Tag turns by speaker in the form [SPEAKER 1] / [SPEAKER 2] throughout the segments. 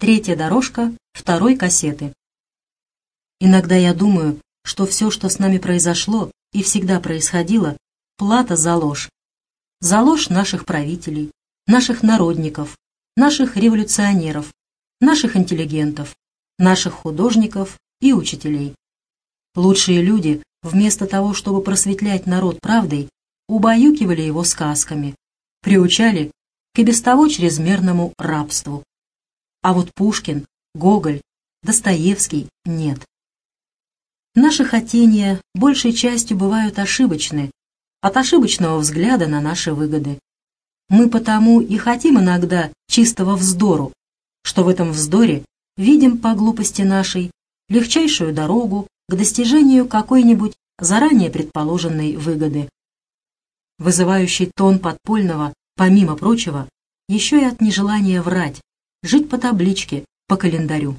[SPEAKER 1] Третья дорожка второй кассеты. Иногда я думаю, что все, что с нами произошло и всегда происходило, плата за ложь. За ложь наших правителей, наших народников, наших революционеров, наших интеллигентов, наших художников и учителей. Лучшие люди, вместо того, чтобы просветлять народ правдой, убаюкивали его сказками, приучали к и без того чрезмерному рабству. А вот Пушкин, Гоголь, Достоевский нет. Наши хотения большей частью бывают ошибочны, от ошибочного взгляда на наши выгоды. Мы потому и хотим иногда чистого вздору, что в этом вздоре видим по глупости нашей легчайшую дорогу к достижению какой-нибудь заранее предположенной выгоды. Вызывающий тон подпольного, помимо прочего, еще и от нежелания врать, жить по табличке, по календарю.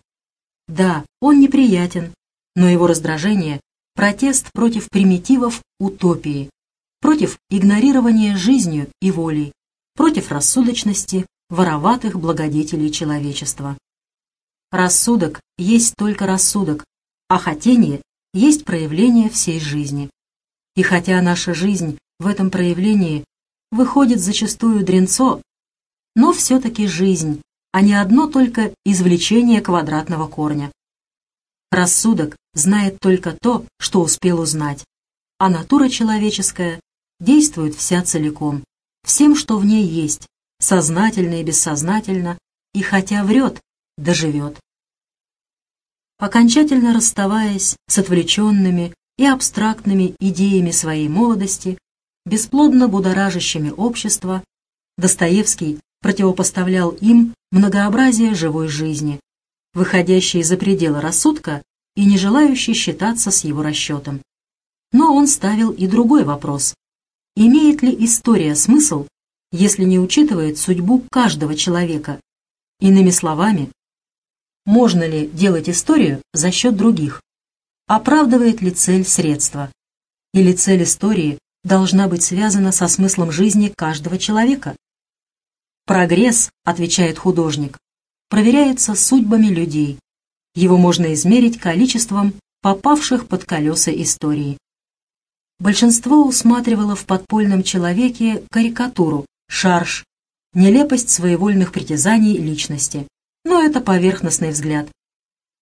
[SPEAKER 1] Да, он неприятен, но его раздражение – протест против примитивов утопии, против игнорирования жизнью и волей, против рассудочности вороватых благодетелей человечества. Рассудок есть только рассудок, а хотение есть проявление всей жизни. И хотя наша жизнь в этом проявлении выходит зачастую дренцо, но все-таки жизнь, а не одно только извлечение квадратного корня. Рассудок знает только то, что успел узнать, а натура человеческая действует вся целиком, всем, что в ней есть, сознательно и бессознательно, и хотя врет, доживет. Окончательно расставаясь с отвлеченными и абстрактными идеями своей молодости, бесплодно будоражащими общество, Достоевский противопоставлял им многообразие живой жизни, выходящей за пределы рассудка и не желающей считаться с его расчетом. Но он ставил и другой вопрос. Имеет ли история смысл, если не учитывает судьбу каждого человека? Иными словами, можно ли делать историю за счет других? Оправдывает ли цель средства? Или цель истории должна быть связана со смыслом жизни каждого человека? Прогресс, отвечает художник, проверяется судьбами людей. Его можно измерить количеством попавших под колеса истории. Большинство усматривало в подпольном человеке карикатуру, шарж, нелепость своевольных притязаний личности. Но это поверхностный взгляд.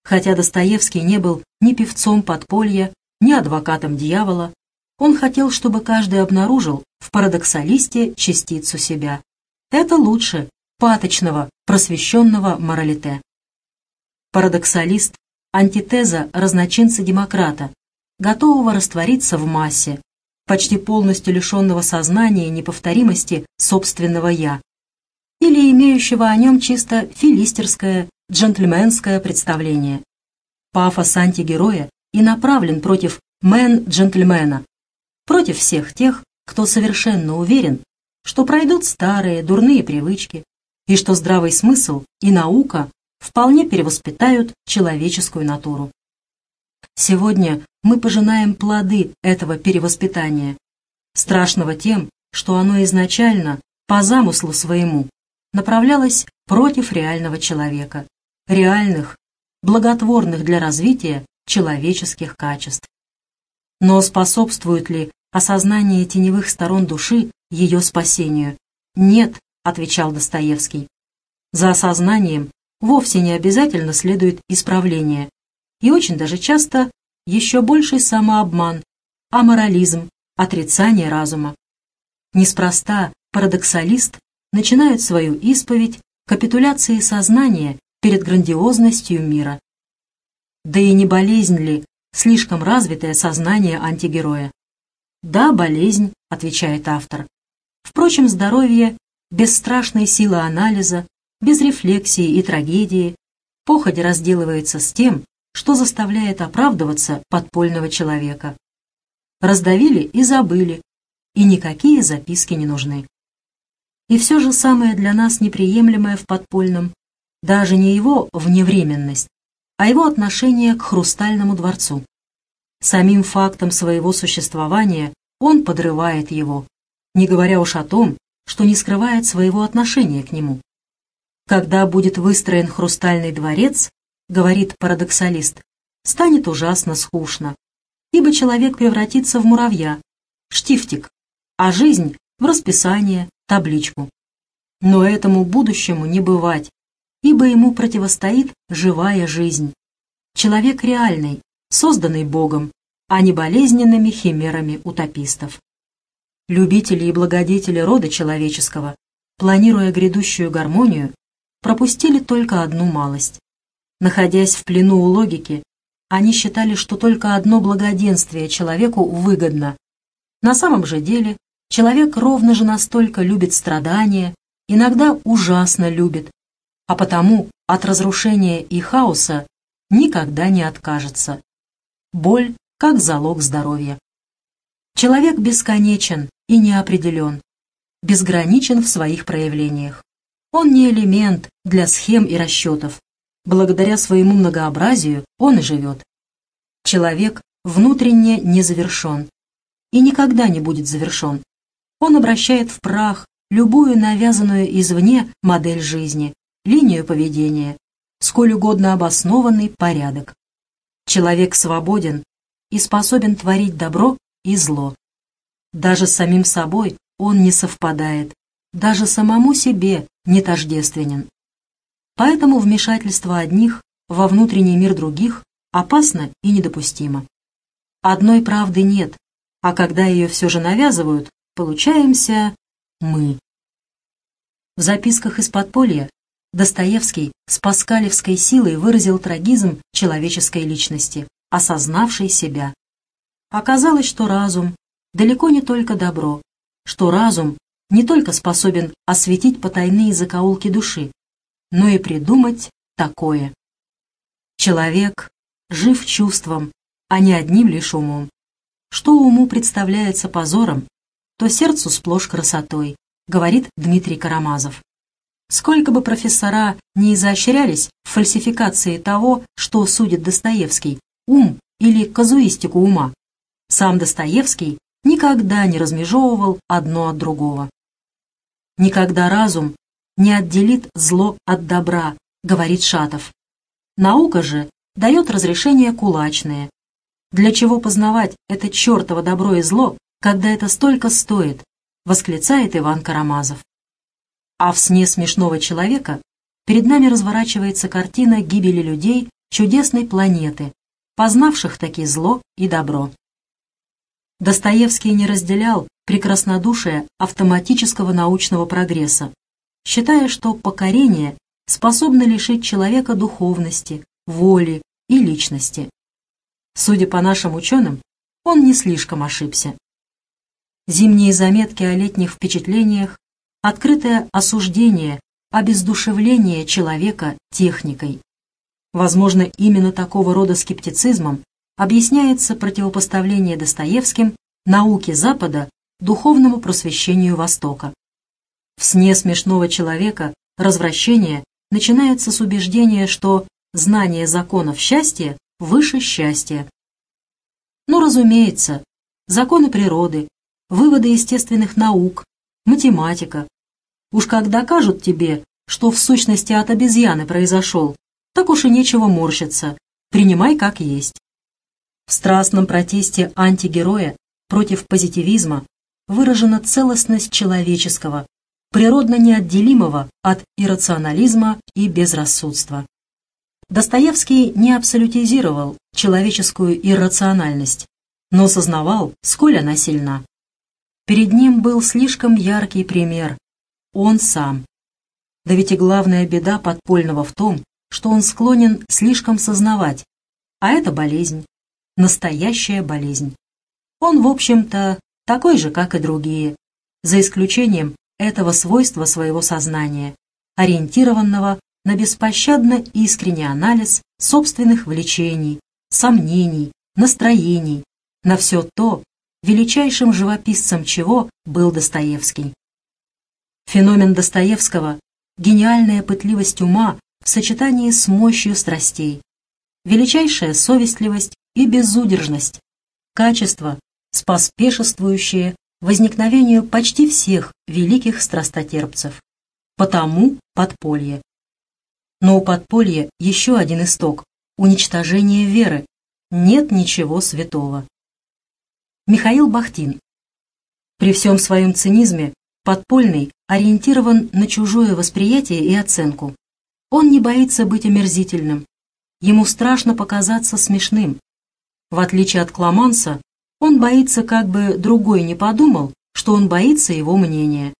[SPEAKER 1] Хотя Достоевский не был ни певцом подполья, ни адвокатом дьявола, он хотел, чтобы каждый обнаружил в парадоксалисте частицу себя. Это лучше паточного, просвещенного моралите. Парадоксалист – антитеза разночинца-демократа, готового раствориться в массе, почти полностью лишенного сознания и неповторимости собственного «я», или имеющего о нем чисто филистерское, джентльменское представление. Пафос антигероя и направлен против мэн-джентльмена, против всех тех, кто совершенно уверен, что пройдут старые дурные привычки, и что здравый смысл и наука вполне перевоспитают человеческую натуру. Сегодня мы пожинаем плоды этого перевоспитания, страшного тем, что оно изначально, по замыслу своему, направлялось против реального человека, реальных, благотворных для развития человеческих качеств. Но способствует ли осознание теневых сторон души ее спасению. «Нет», — отвечал Достоевский. За осознанием вовсе не обязательно следует исправление, и очень даже часто еще больший самообман, аморализм, отрицание разума. Неспроста парадоксалист начинает свою исповедь капитуляции сознания перед грандиозностью мира. Да и не болезнь ли слишком развитое сознание антигероя? Да, болезнь, отвечает автор. Впрочем, здоровье без страшной силы анализа, без рефлексии и трагедии, походя разделывается с тем, что заставляет оправдываться подпольного человека. Раздавили и забыли, и никакие записки не нужны. И все же самое для нас неприемлемое в подпольном даже не его вневременность, а его отношение к хрустальному дворцу. Самим фактом своего существования он подрывает его, не говоря уж о том, что не скрывает своего отношения к нему. Когда будет выстроен хрустальный дворец, говорит парадоксалист, станет ужасно скучно, ибо человек превратится в муравья, штифтик, а жизнь — в расписание, табличку. Но этому будущему не бывать, ибо ему противостоит живая жизнь. Человек реальный, созданный Богом, а не болезненными химерами утопистов. Любители и благодетели рода человеческого, планируя грядущую гармонию, пропустили только одну малость. Находясь в плену у логики, они считали, что только одно благоденствие человеку выгодно. На самом же деле человек ровно же настолько любит страдания, иногда ужасно любит, а потому от разрушения и хаоса никогда не откажется. Боль как залог здоровья. Человек бесконечен и неопределен, безграничен в своих проявлениях. Он не элемент для схем и расчетов. Благодаря своему многообразию он и живет. Человек внутренне не завершен и никогда не будет завершен. Он обращает в прах любую навязанную извне модель жизни, линию поведения, сколь угодно обоснованный порядок. Человек свободен и способен творить добро и зло. Даже с самим собой он не совпадает, даже самому себе не тождественен. Поэтому вмешательство одних во внутренний мир других опасно и недопустимо. Одной правды нет, а когда ее все же навязывают, получаемся мы. В записках из подполья Достоевский с паскалевской силой выразил трагизм человеческой личности, осознавшей себя. Оказалось, что разум далеко не только добро, что разум не только способен осветить потайные закоулки души, но и придумать такое. Человек жив чувством, а не одним лишь умом. Что уму представляется позором, то сердцу сплошь красотой, говорит Дмитрий Карамазов. Сколько бы профессора не изощрялись в фальсификации того, что судит Достоевский, ум или казуистику ума, сам Достоевский никогда не размежевывал одно от другого. Никогда разум не отделит зло от добра, говорит Шатов. Наука же дает разрешение кулачное. Для чего познавать это чертово добро и зло, когда это столько стоит, восклицает Иван Карамазов. А в сне смешного человека перед нами разворачивается картина гибели людей чудесной планеты, познавших таки зло и добро. Достоевский не разделял прекраснодушие автоматического научного прогресса, считая, что покорение способно лишить человека духовности, воли и личности. Судя по нашим ученым, он не слишком ошибся. Зимние заметки о летних впечатлениях, открытое осуждение, обездушевление человека техникой. Возможно, именно такого рода скептицизмом объясняется противопоставление Достоевским науке Запада духовному просвещению Востока. В сне смешного человека развращение начинается с убеждения, что знание законов счастья выше счастья. Ну, разумеется, законы природы, выводы естественных наук, математика. Уж как докажут тебе, что в сущности от обезьяны произошел, так уж и нечего морщиться, принимай как есть. В страстном протесте антигероя против позитивизма выражена целостность человеческого, природно неотделимого от иррационализма и безрассудства. Достоевский не абсолютизировал человеческую иррациональность, но сознавал, сколь она сильна. Перед ним был слишком яркий пример – он сам. Да ведь и главная беда подпольного в том, что он склонен слишком сознавать, а это болезнь, настоящая болезнь. Он, в общем-то, такой же, как и другие, за исключением этого свойства своего сознания, ориентированного на беспощадно искренний анализ собственных влечений, сомнений, настроений, на все то, величайшим живописцем чего был Достоевский. Феномен Достоевского – гениальная пытливость ума в сочетании с мощью страстей, величайшая совестливость и безудержность, качество, споспешествующее возникновению почти всех великих страстотерпцев. Потому подполье. Но у подполья еще один исток – уничтожение веры. Нет ничего святого. Михаил Бахтин. При всем своем цинизме подпольный ориентирован на чужое восприятие и оценку. Он не боится быть омерзительным. Ему страшно показаться смешным. В отличие от Кламанса, он боится, как бы другой не подумал, что он боится его мнения.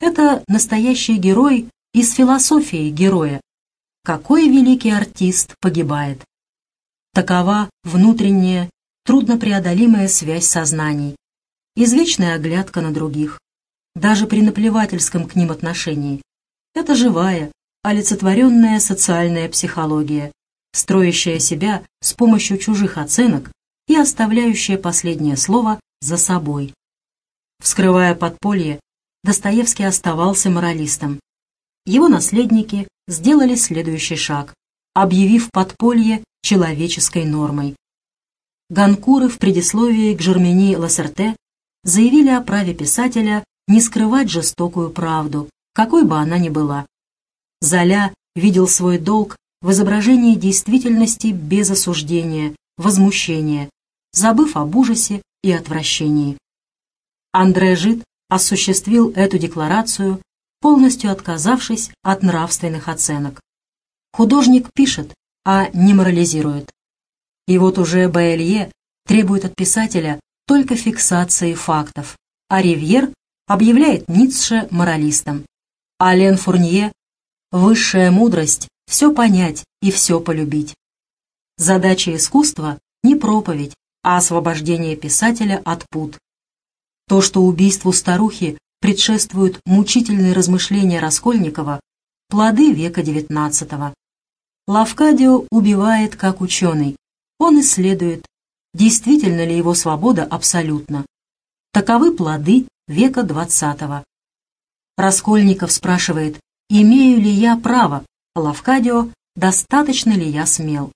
[SPEAKER 1] Это настоящий герой из философии героя. Какой великий артист погибает? Такова внутренняя, труднопреодолимая связь сознаний, извечная оглядка на других, даже при наплевательском к ним отношении. Это живая, олицетворенная социальная психология, строящая себя с помощью чужих оценок и оставляющая последнее слово за собой. Вскрывая подполье, Достоевский оставался моралистом. Его наследники сделали следующий шаг, объявив подполье человеческой нормой. Ганкуры в предисловии к Жермени Лассерте заявили о праве писателя не скрывать жестокую правду, какой бы она ни была. Золя видел свой долг в изображении действительности без осуждения, возмущения, забыв об ужасе и отвращении. Андре Жид осуществил эту декларацию, полностью отказавшись от нравственных оценок. Художник пишет, а не морализирует. И вот уже Баэлье требует от писателя только фиксации фактов, а Ривьер объявляет Ницше моралистом. А Лен Фурнье – высшая мудрость все понять и все полюбить. Задача искусства – не проповедь, а освобождение писателя от пут. То, что убийству старухи предшествуют мучительные размышления Раскольникова, плоды века XIX. Лавкадио убивает как ученый. Он исследует, действительно ли его свобода абсолютна. Таковы плоды века XX. Раскольников спрашивает, имею ли я право, Лавкадио, достаточно ли я смел.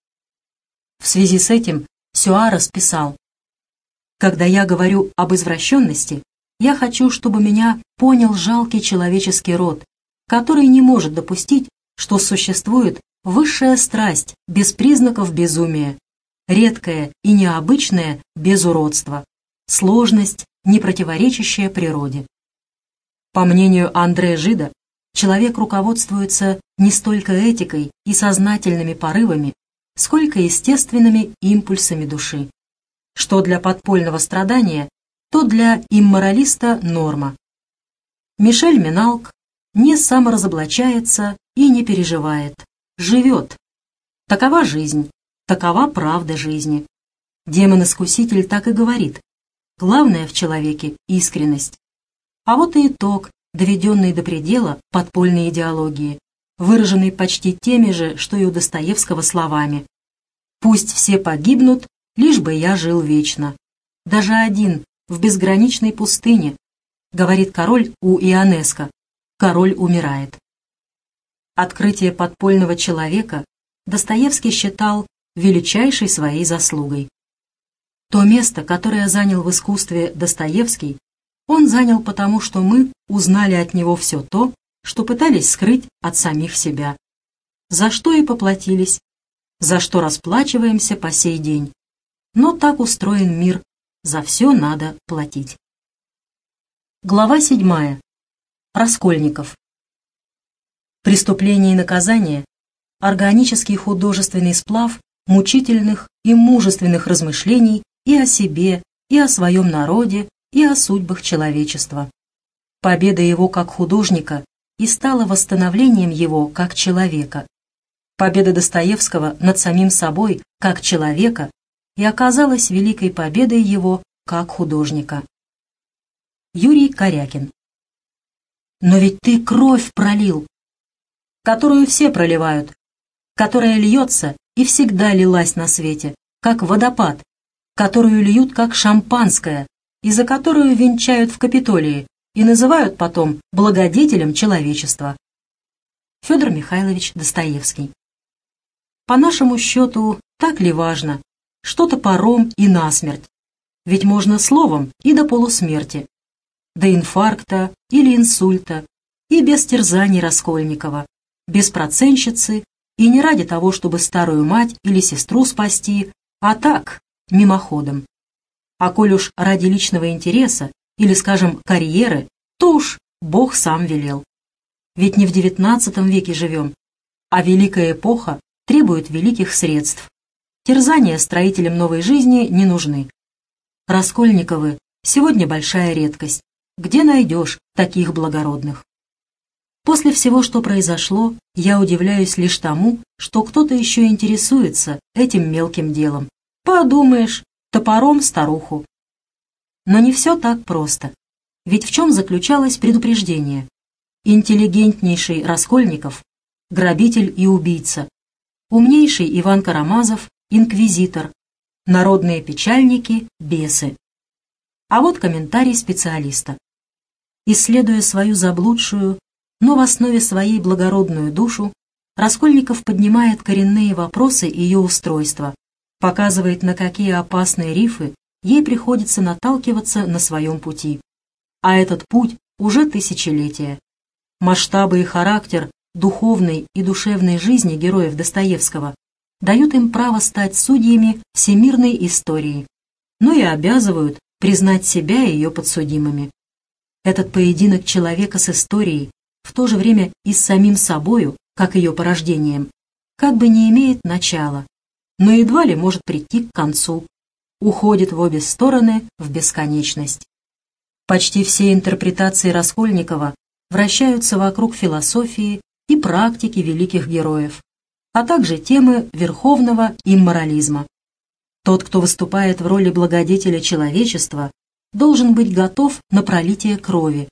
[SPEAKER 1] В связи с этим Сюарес писал, «Когда я говорю об извращенности, я хочу, чтобы меня понял жалкий человеческий род, который не может допустить, что существует высшая страсть без признаков безумия, редкая и необычная без уродства, сложность, не противоречащая природе. По мнению Андре Жида, человек руководствуется не столько этикой и сознательными порывами, сколько естественными импульсами души. Что для подпольного страдания, то для имморалиста норма. Мишель Миналк не саморазоблачается и не переживает, живет. Такова жизнь, такова правда жизни. Демон-искуситель так и говорит. Главное в человеке — искренность. А вот и итог, доведенный до предела подпольной идеологии выраженный почти теми же, что и у Достоевского словами. «Пусть все погибнут, лишь бы я жил вечно. Даже один, в безграничной пустыне», говорит король у Ионеско. Король умирает. Открытие подпольного человека Достоевский считал величайшей своей заслугой. То место, которое занял в искусстве Достоевский, он занял потому, что мы узнали от него все то, что пытались скрыть от самих себя. За что и поплатились, за что расплачиваемся по сей день. Но так устроен мир, за все надо платить. Глава седьмая. Раскольников. Преступление и наказание – органический художественный сплав мучительных и мужественных размышлений и о себе, и о своем народе, и о судьбах человечества. Победа его как художника и стала восстановлением его как человека. Победа Достоевского над самим собой как человека и оказалась великой победой его как художника. Юрий Корякин «Но ведь ты кровь пролил, которую все проливают, которая льется и всегда лилась на свете, как водопад, которую льют как шампанское, и за которую венчают в Капитолии, и называют потом благодетелем человечества. Федор Михайлович Достоевский. По нашему счету, так ли важно, что топором и насмерть? Ведь можно словом и до полусмерти, до инфаркта или инсульта, и без терзаний Раскольникова, беспроценщицы и не ради того, чтобы старую мать или сестру спасти, а так, мимоходом. А коль уж ради личного интереса или, скажем, карьеры, то уж Бог сам велел. Ведь не в девятнадцатом веке живем, а великая эпоха требует великих средств. Терзания строителям новой жизни не нужны. Раскольниковы сегодня большая редкость. Где найдешь таких благородных? После всего, что произошло, я удивляюсь лишь тому, что кто-то еще интересуется этим мелким делом. Подумаешь, топором старуху. Но не все так просто. Ведь в чем заключалось предупреждение? Интеллигентнейший Раскольников, грабитель и убийца, умнейший Иван Карамазов, инквизитор, народные печальники, бесы. А вот комментарий специалиста. Исследуя свою заблудшую, но в основе своей благородную душу, Раскольников поднимает коренные вопросы ее устройства, показывает, на какие опасные рифы ей приходится наталкиваться на своем пути. А этот путь уже тысячелетия. Масштабы и характер духовной и душевной жизни героев Достоевского дают им право стать судьями всемирной истории, но и обязывают признать себя ее подсудимыми. Этот поединок человека с историей, в то же время и с самим собою, как ее порождением, как бы не имеет начала, но едва ли может прийти к концу, уходит в обе стороны в бесконечность. Почти все интерпретации Раскольникова вращаются вокруг философии и практики великих героев, а также темы верховного имморализма. Тот, кто выступает в роли благодетеля человечества, должен быть готов на пролитие крови.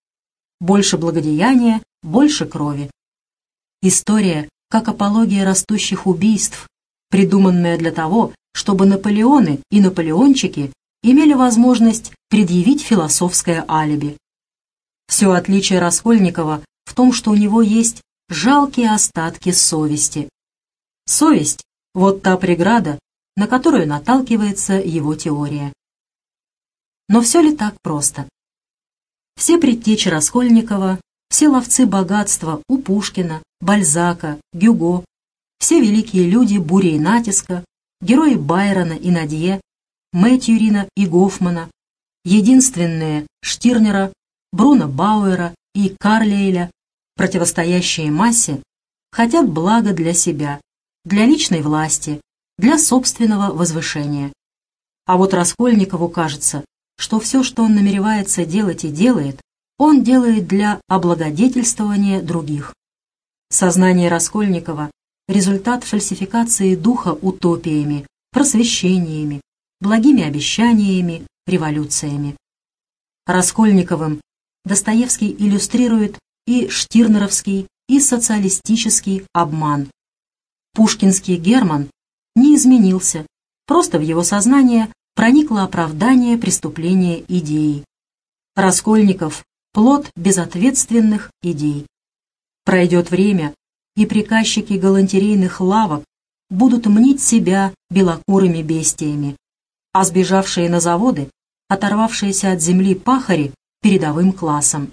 [SPEAKER 1] Больше благодеяния, больше крови. История, как апология растущих убийств, придуманная для того, чтобы Наполеоны и Наполеончики имели возможность предъявить философское алиби. Все отличие Раскольникова в том, что у него есть жалкие остатки совести. Совесть – вот та преграда, на которую наталкивается его теория. Но все ли так просто? Все предтечи Раскольникова, все ловцы богатства у Пушкина, Бальзака, Гюго, все великие люди бури и натиска, герои Байрона и Надье, Мэтьюрина и Гофмана, единственные Штирнера, Бруно Бауэра и Карлейля, противостоящие массе, хотят блага для себя, для личной власти, для собственного возвышения. А вот Раскольникову кажется, что все, что он намеревается делать и делает, он делает для облагодетельствования других. Сознание Раскольникова – результат фальсификации духа утопиями, просвещениями, благими обещаниями, революциями. Раскольниковым Достоевский иллюстрирует и штирнеровский, и социалистический обман. Пушкинский Герман не изменился, просто в его сознание проникло оправдание преступления идеи. Раскольников – плод безответственных идей. Пройдет время, и приказчики галантерейных лавок будут мнить себя белокурыми бестиями, а сбежавшие на заводы, оторвавшиеся от земли пахари – передовым классом.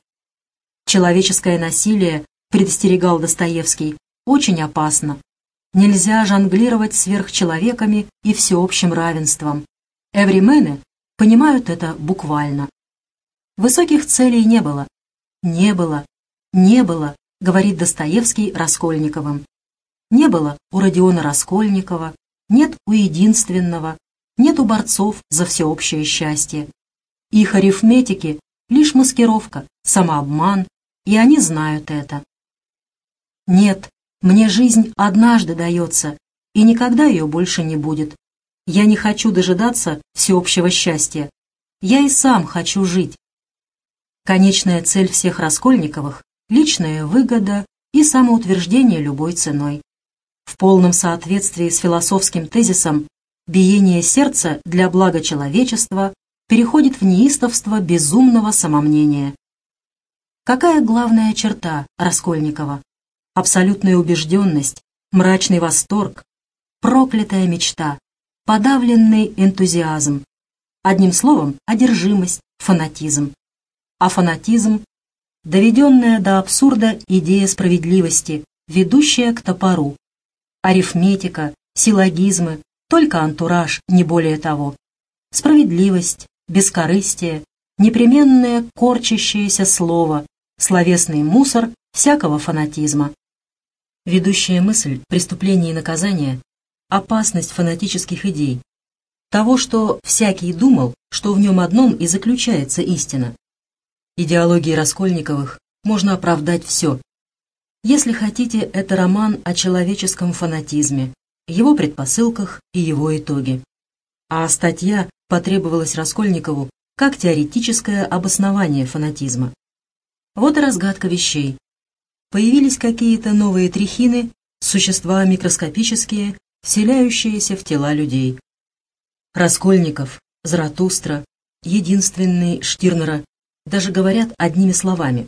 [SPEAKER 1] Человеческое насилие, предостерегал Достоевский, очень опасно, Нельзя жонглировать сверхчеловеками и всеобщим равенством. Эвримены понимают это буквально. Высоких целей не было. Не было. Не было, говорит Достоевский Раскольниковым. Не было у Родиона Раскольникова, нет у единственного, нет у борцов за всеобщее счастье. Их арифметики — лишь маскировка, самообман, и они знают это. Нет, мне жизнь однажды дается, и никогда ее больше не будет. Я не хочу дожидаться всеобщего счастья. Я и сам хочу жить. Конечная цель всех Раскольниковых – личная выгода и самоутверждение любой ценой. В полном соответствии с философским тезисом биение сердца для блага человечества переходит в неистовство безумного самомнения. Какая главная черта Раскольникова? абсолютная убежденность, мрачный восторг, проклятая мечта, подавленный энтузиазм. Одним словом, одержимость, фанатизм. А фанатизм – доведенная до абсурда идея справедливости, ведущая к топору. Арифметика, силлогизмы, только антураж, не более того. Справедливость, бескорыстие, непременное корчащееся слово, словесный мусор всякого фанатизма. Ведущая мысль преступления и наказания – опасность фанатических идей, того, что всякий думал, что в нем одном и заключается истина. Идеологии Раскольниковых можно оправдать все. Если хотите, это роман о человеческом фанатизме, его предпосылках и его итоге. А статья потребовалась Раскольникову как теоретическое обоснование фанатизма. Вот и разгадка вещей. Появились какие-то новые трихины, существа микроскопические, вселяющиеся в тела людей. Раскольников, Заратустра, единственный Штирнера даже говорят одними словами.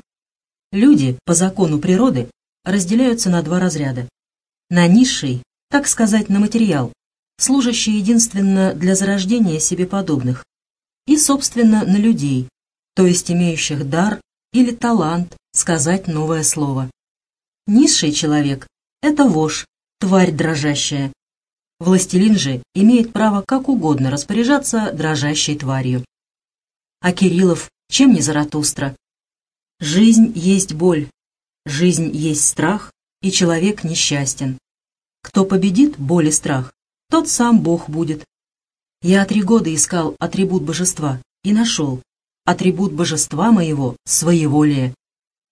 [SPEAKER 1] Люди по закону природы разделяются на два разряда. На низший, так сказать, на материал, служащий единственно для зарождения себе подобных, и, собственно, на людей, то есть имеющих дар или талант сказать новое слово. Низший человек – это вошь, тварь дрожащая, Властелин же имеет право как угодно распоряжаться дрожащей тварью. А Кириллов чем не Заратустра? Жизнь есть боль, жизнь есть страх, и человек несчастен. Кто победит боль и страх, тот сам Бог будет. Я три года искал атрибут божества и нашел. Атрибут божества моего — своеволие.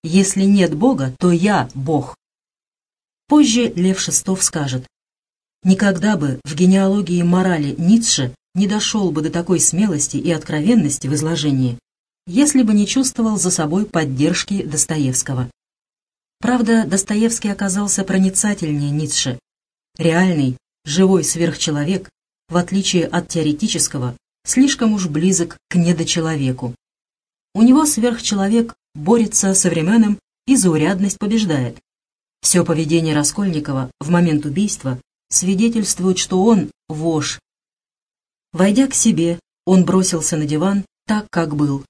[SPEAKER 1] Если нет Бога, то я Бог. Позже Лев Шестов скажет, Никогда бы в генеалогии морали Ницше не дошел бы до такой смелости и откровенности в изложении, если бы не чувствовал за собой поддержки Достоевского. Правда, Достоевский оказался проницательнее Ницше. Реальный, живой сверхчеловек, в отличие от теоретического, слишком уж близок к недочеловеку. У него сверхчеловек борется со временем и заурядность побеждает. Все поведение Раскольникова в момент убийства свидетельствует, что он вож. Войдя к себе, он бросился на диван так, как был.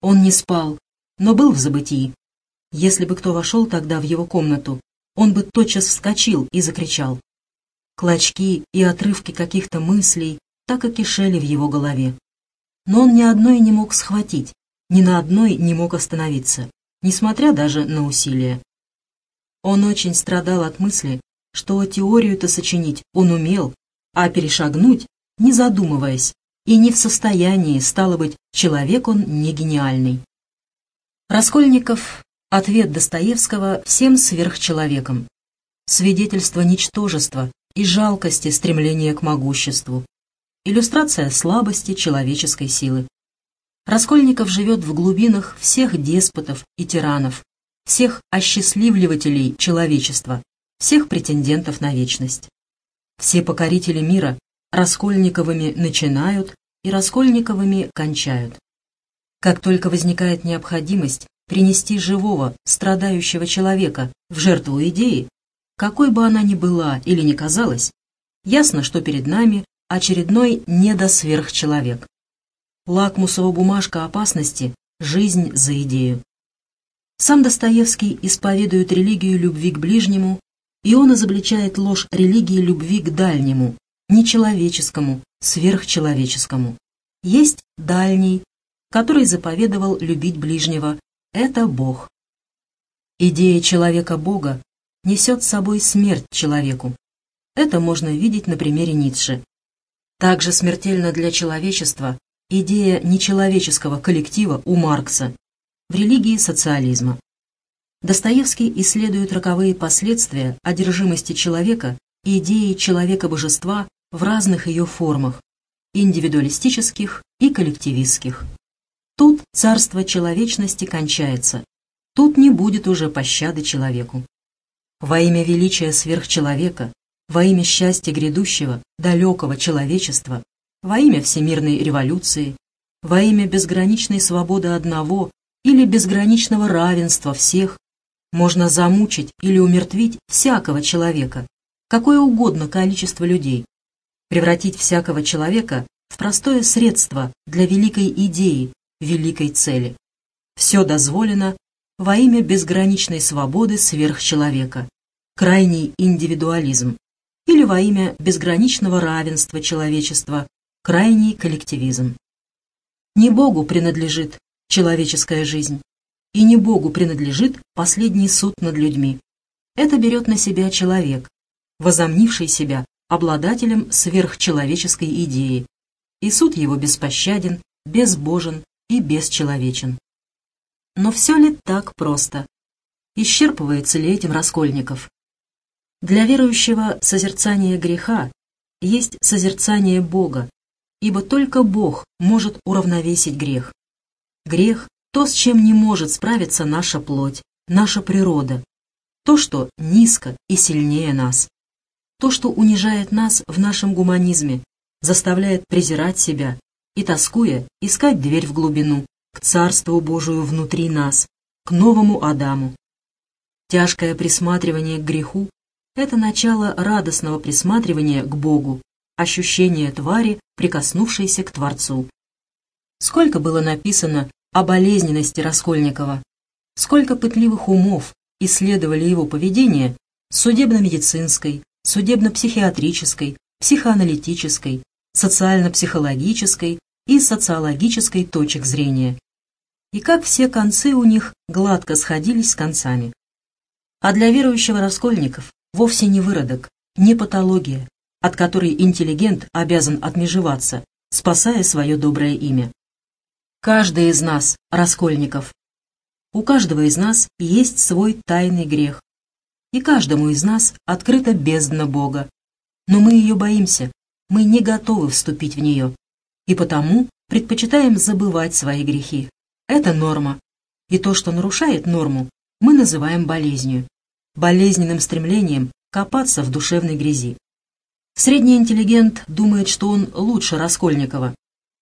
[SPEAKER 1] Он не спал, но был в забытии. Если бы кто вошел тогда в его комнату, он бы тотчас вскочил и закричал. Клочки и отрывки каких-то мыслей так и кишели в его голове. Но он ни одной не мог схватить, ни на одной не мог остановиться, несмотря даже на усилия. Он очень страдал от мысли, что теорию-то сочинить он умел, а перешагнуть, не задумываясь, и не в состоянии, стало быть, человек он не гениальный. Раскольников — ответ Достоевского всем сверхчеловекам. Свидетельство ничтожества и жалкости стремления к могуществу. Иллюстрация слабости человеческой силы. Раскольников живет в глубинах всех деспотов и тиранов, всех осчастливливателей человечества, всех претендентов на вечность. Все покорители мира Раскольниковыми начинают и Раскольниковыми кончают. Как только возникает необходимость принести живого, страдающего человека в жертву идеи, какой бы она ни была или ни казалась, ясно, что перед нами очередной недосверхчеловек. Лакмусова бумажка опасности – жизнь за идею. Сам Достоевский исповедует религию любви к ближнему и он изобличает ложь религии любви к дальнему, нечеловеческому, сверхчеловеческому. Есть дальний, который заповедовал любить ближнего. Это Бог. Идея человека-бога несет с собой смерть человеку. Это можно видеть на примере Ницше. Также смертельно для человечества идея нечеловеческого коллектива у Маркса в религии социализма. Достоевский исследует роковые последствия одержимости человека и идеи человека-божества в разных ее формах – индивидуалистических и коллективистских. Тут царство человечности кончается, тут не будет уже пощады человеку. Во имя величия сверхчеловека, во имя счастья грядущего, далекого человечества, во имя всемирной революции, во имя безграничной свободы одного или безграничного равенства всех, можно замучить или умертвить всякого человека, какое угодно количество людей, превратить всякого человека в простое средство для великой идеи, великой цели. Все дозволено во имя безграничной свободы сверхчеловека, крайний индивидуализм, или во имя безграничного равенства человечества крайний коллективизм. Не Богу принадлежит человеческая жизнь, и не Богу принадлежит последний суд над людьми. Это берет на себя человек, возомнивший себя обладателем сверхчеловеческой идеи, и суд его беспощаден, безбожен и бесчеловечен. Но все ли так просто? Исчерпывается ли этим Раскольников? Для верующего созерцание греха есть созерцание Бога, ибо только Бог может уравновесить грех. Грех — то, с чем не может справиться наша плоть, наша природа, то, что низко и сильнее нас, то, что унижает нас в нашем гуманизме, заставляет презирать себя и, тоскуя, искать дверь в глубину, к Царству Божию внутри нас, к новому Адаму. Тяжкое присматривание к греху — это начало радостного присматривания к Богу, ощущение твари, прикоснувшейся к Творцу. Сколько было написано о болезненности Раскольникова, сколько пытливых умов исследовали его поведение судебно-медицинской, судебно-психиатрической, психоаналитической, социально-психологической и социологической точек зрения. И как все концы у них гладко сходились с концами. А для верующего Раскольников вовсе не выродок, не патология, от которой интеллигент обязан отмежеваться, спасая свое доброе имя. Каждый из нас – Раскольников. У каждого из нас есть свой тайный грех. И каждому из нас открыта бездна Бога. Но мы ее боимся, мы не готовы вступить в нее. И потому предпочитаем забывать свои грехи. Это норма. И то, что нарушает норму, мы называем болезнью. Болезненным стремлением копаться в душевной грязи. Средний интеллигент думает, что он лучше Раскольникова.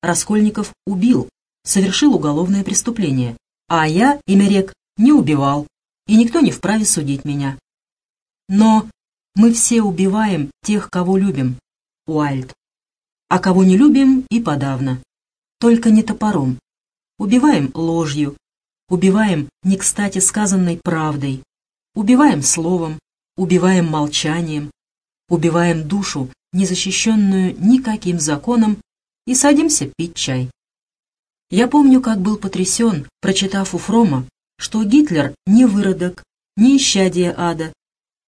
[SPEAKER 1] Раскольников убил, совершил уголовное преступление, а я, Имерек, не убивал, и никто не вправе судить меня. Но мы все убиваем тех, кого любим, Уальд, а кого не любим и подавно. Только не топором. Убиваем ложью, убиваем не кстати сказанной правдой, убиваем словом, убиваем молчанием, убиваем душу, не защищенную никаким законом, и садимся пить чай. Я помню, как был потрясен, прочитав у Фрома, что Гитлер не выродок, не исчадие ада,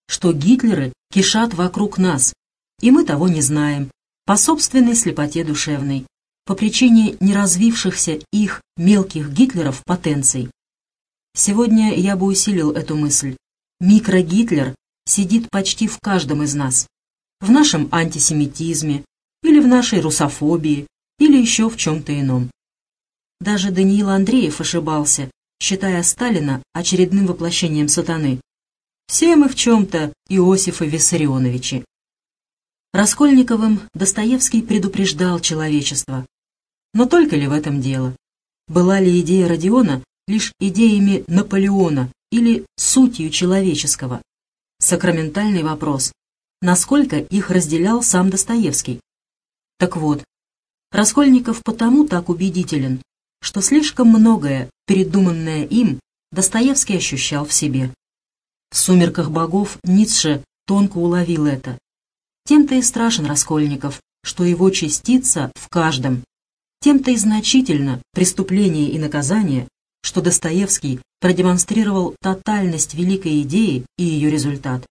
[SPEAKER 1] что Гитлеры кишат вокруг нас, и мы того не знаем, по собственной слепоте душевной, по причине неразвившихся их, мелких Гитлеров, потенций. Сегодня я бы усилил эту мысль. Микро-Гитлер сидит почти в каждом из нас. В нашем антисемитизме, или в нашей русофобии, или еще в чем-то ином. Даже Даниил Андреев ошибался, считая Сталина очередным воплощением сатаны. Все мы в чем-то Иосифы Виссарионовичи. Раскольниковым Достоевский предупреждал человечество. Но только ли в этом дело? Была ли идея Родиона лишь идеями Наполеона или сутью человеческого? Сакраментальный вопрос. Насколько их разделял сам Достоевский? Так вот, Раскольников потому так убедителен, что слишком многое, придуманное им, Достоевский ощущал в себе. В «Сумерках богов» Ницше тонко уловил это. Тем-то и страшен Раскольников, что его частица в каждом. Тем-то и значительно преступление и наказание, что Достоевский продемонстрировал тотальность великой идеи и ее результат.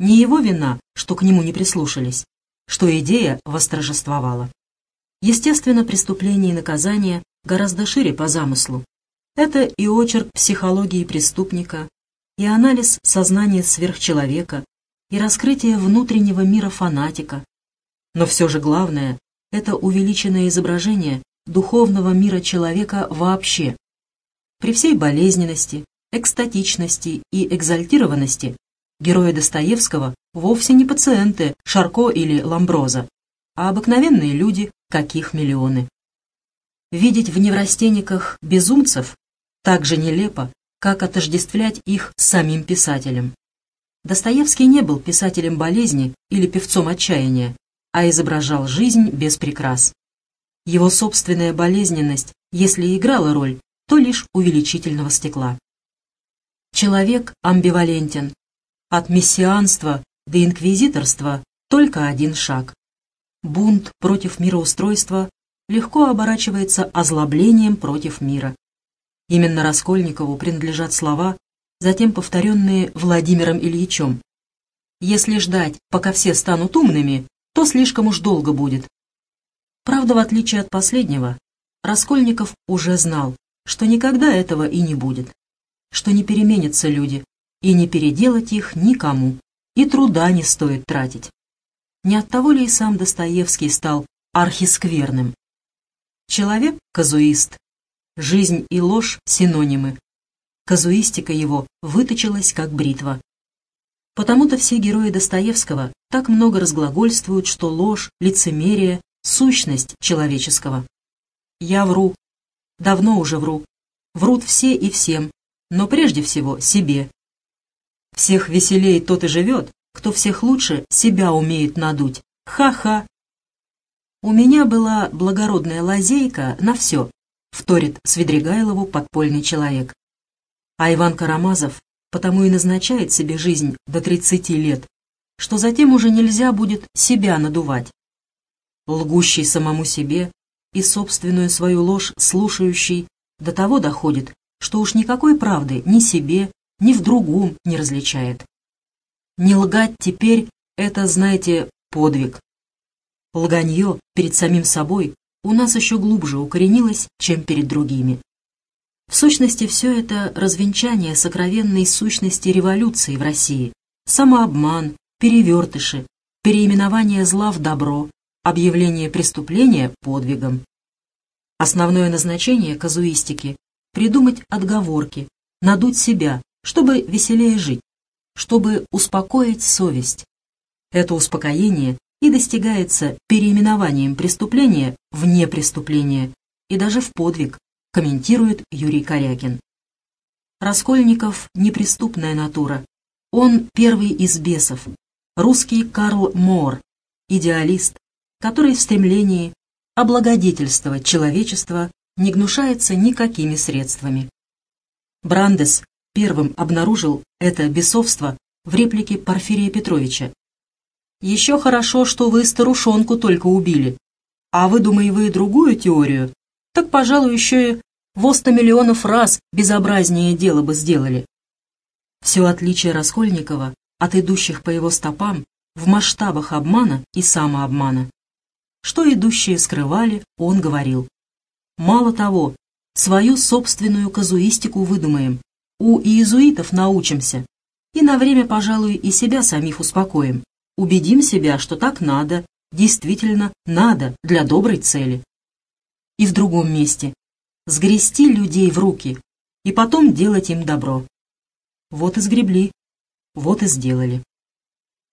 [SPEAKER 1] Не его вина, что к нему не прислушались, что идея восторжествовала. Естественно, преступление и наказание гораздо шире по замыслу. Это и очерк психологии преступника, и анализ сознания сверхчеловека, и раскрытие внутреннего мира фанатика. Но все же главное – это увеличенное изображение духовного мира человека вообще, при всей болезненности, экстатичности и экзальтированности герои Достоевского вовсе не пациенты Шарко или Ламброза, а обыкновенные люди, каких миллионы. Видеть в неврастенниках безумцев так же нелепо, как отождествлять их с самим писателем. Достоевский не был писателем болезни или певцом отчаяния, а изображал жизнь без прикрас. Его собственная болезненность, если и играла роль, то лишь увеличительного стекла. Человек амбивалентен. От мессианства до инквизиторства только один шаг. Бунт против мироустройства легко оборачивается озлоблением против мира. Именно Раскольникову принадлежат слова, затем повторенные Владимиром Ильичем. «Если ждать, пока все станут умными, то слишком уж долго будет». Правда, в отличие от последнего, Раскольников уже знал, что никогда этого и не будет, что не переменятся люди, и не переделать их никому, и труда не стоит тратить. Не от того ли и сам Достоевский стал архискверным? Человек — казуист. Жизнь и ложь — синонимы. Казуистика его выточилась, как бритва. Потому-то все герои Достоевского так много разглагольствуют, что ложь, лицемерие — сущность человеческого. Я вру. Давно уже вру. Врут все и всем, но прежде всего себе. Всех веселее тот и живет, кто всех лучше себя умеет надуть. Ха-ха. У меня была благородная лазейка на все, вторит Свидригайлову подпольный человек. А Иван Карамазов потому и назначает себе жизнь до 30 лет, что затем уже нельзя будет себя надувать. Лгущий самому себе, и собственную свою ложь слушающий до того доходит, что уж никакой правды ни себе, ни в другом не различает. Не лгать теперь — это, знаете, подвиг. Лганье перед самим собой у нас еще глубже укоренилось, чем перед другими. В сущности, все это развенчание сокровенной сущности революции в России, самообман, перевертыши, переименование зла в добро, объявление преступления подвигом. Основное назначение казуистики – придумать отговорки, надуть себя, чтобы веселее жить, чтобы успокоить совесть. Это успокоение и достигается переименованием преступления в непреступление и даже в подвиг, комментирует Юрий Корякин. Раскольников – неприступная натура. Он первый из бесов, русский Карл Мор, идеалист, который в стремлении облагодетельствовать человечество не гнушается никакими средствами. Брандес первым обнаружил это бесовство в реплике Порфирия Петровича. «Еще хорошо, что вы старушонку только убили, а выдумай другую теорию, так, пожалуй, еще и в сто миллионов раз безобразнее дело бы сделали». Все отличие Раскольникова от идущих по его стопам в масштабах обмана и самообмана. Что идущие скрывали, он говорил. Мало того, свою собственную казуистику выдумаем, у иезуитов научимся, и на время, пожалуй, и себя самих успокоим. Убедим себя, что так надо, действительно надо для доброй цели. И в другом месте. Сгрести людей в руки и потом делать им добро. Вот и сгребли, вот и сделали.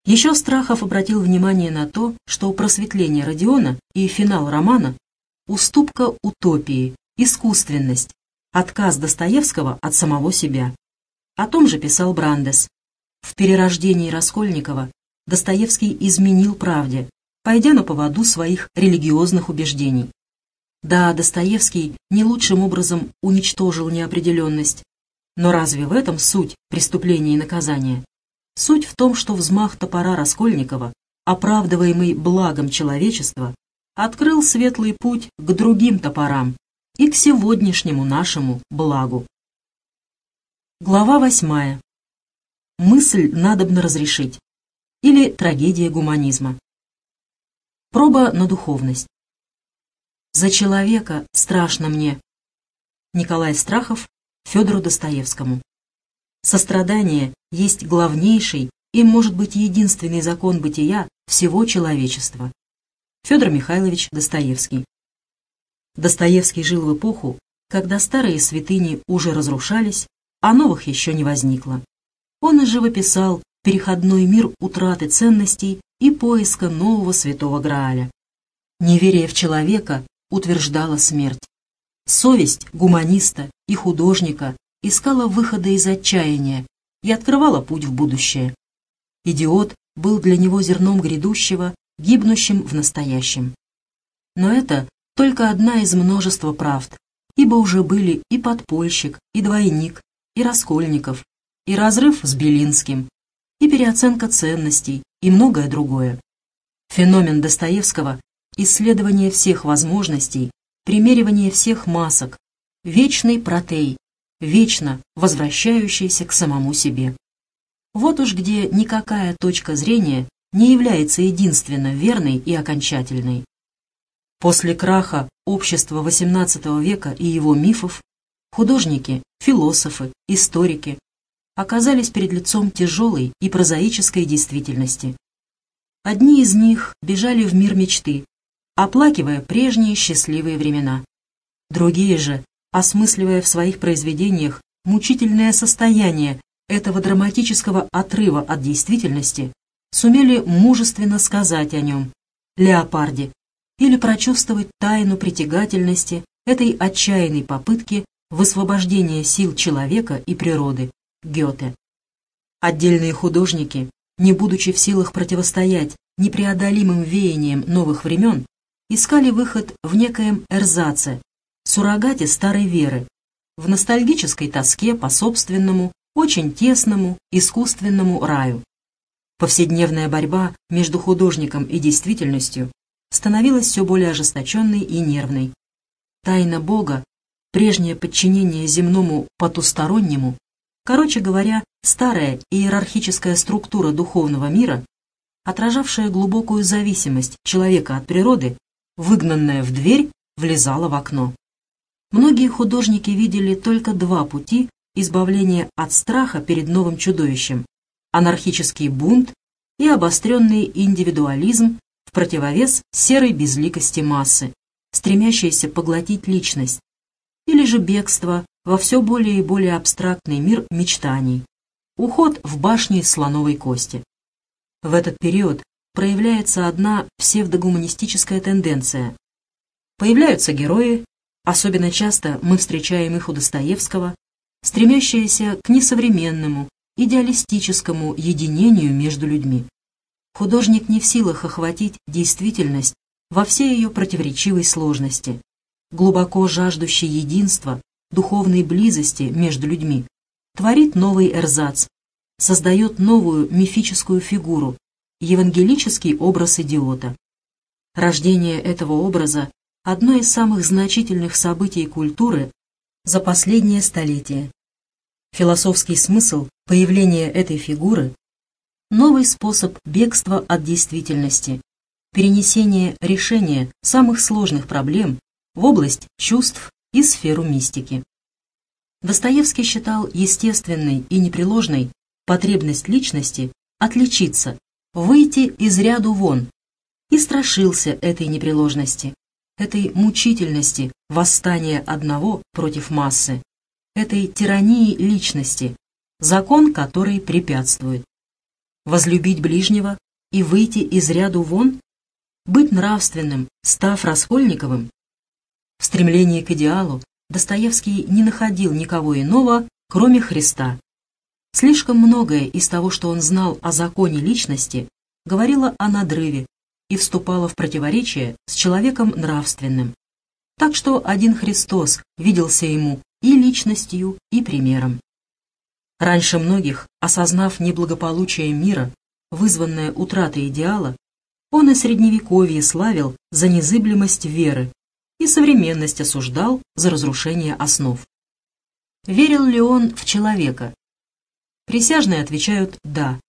[SPEAKER 1] Еще Страхов обратил внимание на то, что просветление Родиона и финал романа – уступка утопии, искусственность, отказ Достоевского от самого себя. О том же писал Брандес. В «Перерождении Раскольникова» Достоевский изменил правде, пойдя на поводу своих религиозных убеждений. Да, Достоевский не лучшим образом уничтожил неопределенность, но разве в этом суть преступления и наказания? Суть в том, что взмах топора Раскольникова, оправдываемый благом человечества, открыл светлый путь к другим топорам и к сегодняшнему нашему благу. Глава восьмая. Мысль надобно разрешить. Или трагедия гуманизма. Проба на духовность. За человека страшно мне. Николай Страхов Федору Достоевскому. Сострадание есть главнейший и, может быть, единственный закон бытия всего человечества. Федор Михайлович Достоевский. Достоевский жил в эпоху, когда старые святыни уже разрушались, а новых еще не возникло. Он и живописал переходной мир утраты ценностей и поиска нового святого Грааля. Неверие в человека утверждала смерть. Совесть гуманиста и художника искала выхода из отчаяния и открывала путь в будущее. Идиот был для него зерном грядущего, гибнущим в настоящем. Но это только одна из множества правд, ибо уже были и подпольщик, и двойник, и Раскольников, и разрыв с Белинским, и переоценка ценностей, и многое другое. Феномен Достоевского – исследование всех возможностей, примеривание всех масок, вечный протей, вечно возвращающийся к самому себе. Вот уж где никакая точка зрения не является единственно верной и окончательной. После краха общества XVIII века и его мифов художники, философы, историки оказались перед лицом тяжелой и прозаической действительности. Одни из них бежали в мир мечты, оплакивая прежние счастливые времена. Другие же, осмысливая в своих произведениях мучительное состояние этого драматического отрыва от действительности, сумели мужественно сказать о нем, леопарде, или прочувствовать тайну притягательности этой отчаянной попытки высвобождения сил человека и природы, Гёте. Отдельные художники, не будучи в силах противостоять непреодолимым веяниям новых времен, искали выход в некоем эрзаце, суррогате старой веры, в ностальгической тоске по собственному, очень тесному, искусственному раю. Повседневная борьба между художником и действительностью становилась все более ожесточенной и нервной. Тайна Бога, прежнее подчинение земному потустороннему, короче говоря, старая иерархическая структура духовного мира, отражавшая глубокую зависимость человека от природы, выгнанная в дверь, влезала в окно. Многие художники видели только два пути избавления от страха перед новым чудовищем – анархический бунт и обостренный индивидуализм в противовес серой безликости массы, стремящейся поглотить личность, или же бегство во все более и более абстрактный мир мечтаний, уход в башни слоновой кости. В этот период проявляется одна псевдогуманистическая тенденция. Появляются герои, особенно часто мы встречаем их у Достоевского, стремящиеся к несовременному, идеалистическому единению между людьми. Художник не в силах охватить действительность во всей ее противоречивой сложности. Глубоко жаждущий единства, духовной близости между людьми, творит новый эрзац, создает новую мифическую фигуру, евангелический образ идиота. Рождение этого образа – одно из самых значительных событий культуры за последнее столетие. Философский смысл появления этой фигуры новый способ бегства от действительности, перенесение решения самых сложных проблем в область чувств и сферу мистики. Достоевский считал естественной и непреложной потребность личности отличиться, выйти из ряду вон, и страшился этой непреложности, этой мучительности восстания одного против массы, этой тирании личности, закон которой препятствует возлюбить ближнего и выйти из ряду вон, быть нравственным, став Раскольниковым. В стремлении к идеалу Достоевский не находил никого иного, кроме Христа. Слишком многое из того, что он знал о законе личности, говорило о надрыве и вступало в противоречие с человеком нравственным. Так что один Христос виделся ему и личностью, и примером. Раньше многих, осознав неблагополучие мира, вызванное утратой идеала, он и средневековье славил за незыблемость веры и современность осуждал за разрушение основ. Верил ли он в человека? Присяжные отвечают «да».